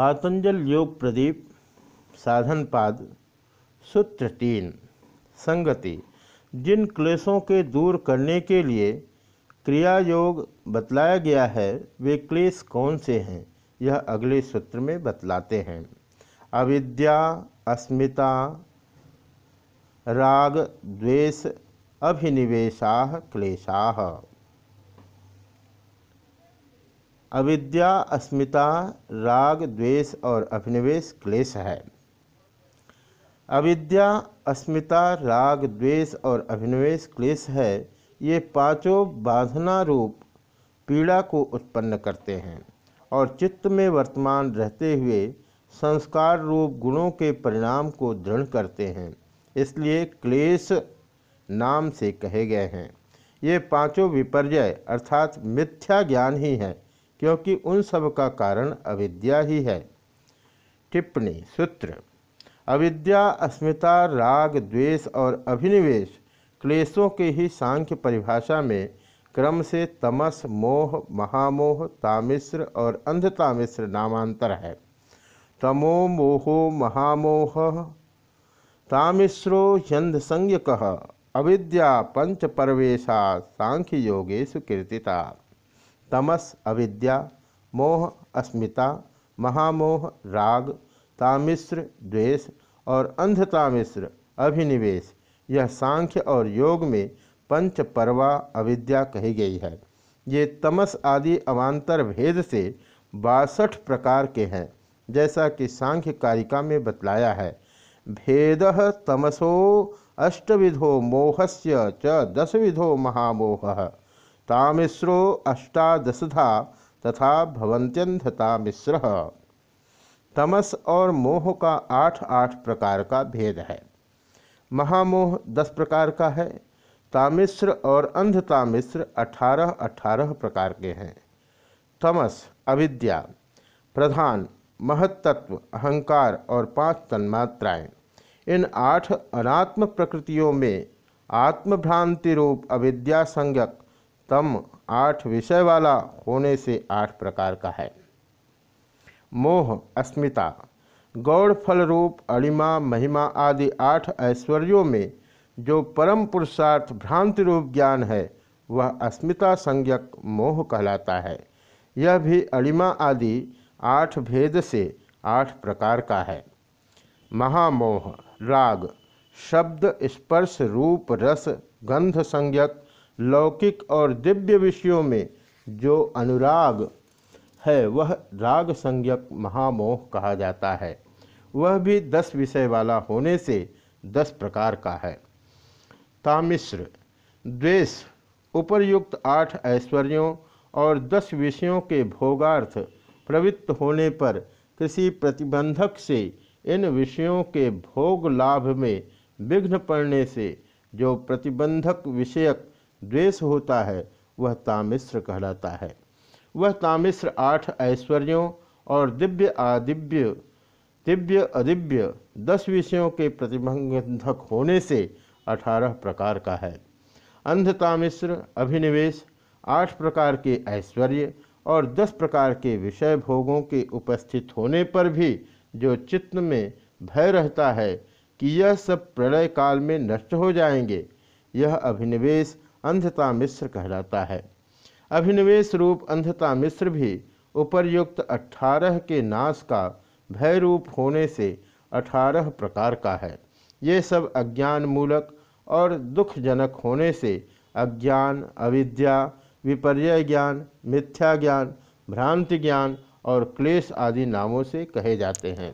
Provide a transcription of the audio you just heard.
पातंजल योग प्रदीप साधन पाद सूत्र तीन संगति। जिन क्लेशों के दूर करने के लिए क्रिया योग बतलाया गया है, वे क्लेश कौन से हैं? यह अगले सूत्र में बतलाते हैं। अविद्या, अस्मिता, राग, द्वेष, अभिनिवेशा, क्लेशा। अविद्या, अस्मिता, राग, द्वेष और अभिनिवेश क्लेश है। अविद्या, अस्मिता, राग, द्वेष और अभिनिवेश क्लेश है। ये पाँचों बाधना रूप पीड़ा को उत्पन्न करते हैं और चित्त में वर्तमान रहते हुए संस्कार रूप गुणों के परिणाम को दृढ़ करते हैं। इसलिए क्लेश नाम से कहे गए हैं। ये पाँचों विपर्य, अर्थात मिथ्या ज्ञान ही है। क्योंकि उन सब का कारण अविद्या ही है। टिप्पणी, सूत्र। अविद्या, अस्मिता, राग, द्वेष और अभिनिवेश क्लेशों के ही सांख्य परिभाषा में क्रम से तमस, मोह, महामोह, तामिश्र और अंधतामिश्र नामांतर है। तमो, मोहो, महामोह, तामिश्रो यंध कह अविद्या पंच परवेशा सांख्य योगेशु कीर्तिता। तमस अविद्या, मोह अस्मिता, महामोह राग तामिश्र द्वेष और अंधतामिश्र अभिनिवेश। यह सांख्य और योग में पंच परवा अविद्या कही गई है। ये तमस आदि अवान्तर भेद से बासठ प्रकार के हैं, जैसा कि सांख्य कारिका में बतलाया है। भेद तमसो, अष्टविधो मोहस्य च दसविधो महामोह। तामिश्रो अष्टादशधा तथा भवंत्यंधता मिश्र तमस और मोह का आठ आठ प्रकार का भेद है। महामोह दस प्रकार का है। तामिश्र और अंधतामिश्र अठारह अठारह प्रकार के हैं। तमस, अविद्या, प्रधान महत्त्व अहंकार और पाँच तन्मात्राएँ। इन आठ अनात्म प्रकृतियों में आत्मभ्रांति रूप अविद्या संज्ञक तम आठ विषय वाला होने से आठ प्रकार का है। मोह, अस्मिता, गौड़ फल रूप अणिमा महिमा आदि आठ ऐश्वर्यों में जो परम पुरुषार्थ भ्रांति रूप ज्ञान है, वह अस्मिता संज्ञक मोह कहलाता है। यह भी अणिमा आदि आठ भेद से आठ प्रकार का है। महामोह, राग, शब्द, स्पर्श, रूप, रस, गंध संज्ञक लौकिक और दिव्य विषयों में जो अनुराग है, वह राग संज्ञक महामोह कहा जाता है। वह भी दस विषय वाला होने से दस प्रकार का है। तामिश्र, द्वेष, उपरयुक्त आठ ऐश्वर्यों और दस विषयों के भोगार्थ प्रवृत्त होने पर किसी प्रतिबंधक से इन विषयों के भोग लाभ में विघ्न पड़ने से जो प्रतिबंधक विषयक द्वेष होता है, वह तामिश्र कहलाता है। वह तामिश्र आठ ऐश्वर्यों और दिव्य आदिव्य, दिव्य अदिव्य दस विषयों के प्रतिबंधक होने से अठारह प्रकार का है। अंधतामिश्र अभिनिवेश, आठ प्रकार के ऐश्वर्य और दस प्रकार के विषय भोगों के उपस्थित होने पर भी जो चित्त में भय रहता है कि यह सब प्रलय काल में नष्ट हो जाएँगे, यह अभिनिवेश अंधता मिश्र कहलाता है। अभिनिवेश रूप अंधता मिश्र भी उपर्युक्त अठारह के नाश का भय रूप होने से अठारह प्रकार का है। ये सब अज्ञान मूलक और दुखजनक होने से अज्ञान, अविद्या विपर्य ज्ञान, मिथ्या ज्ञान, भ्रांति ज्ञान और क्लेश आदि नामों से कहे जाते हैं।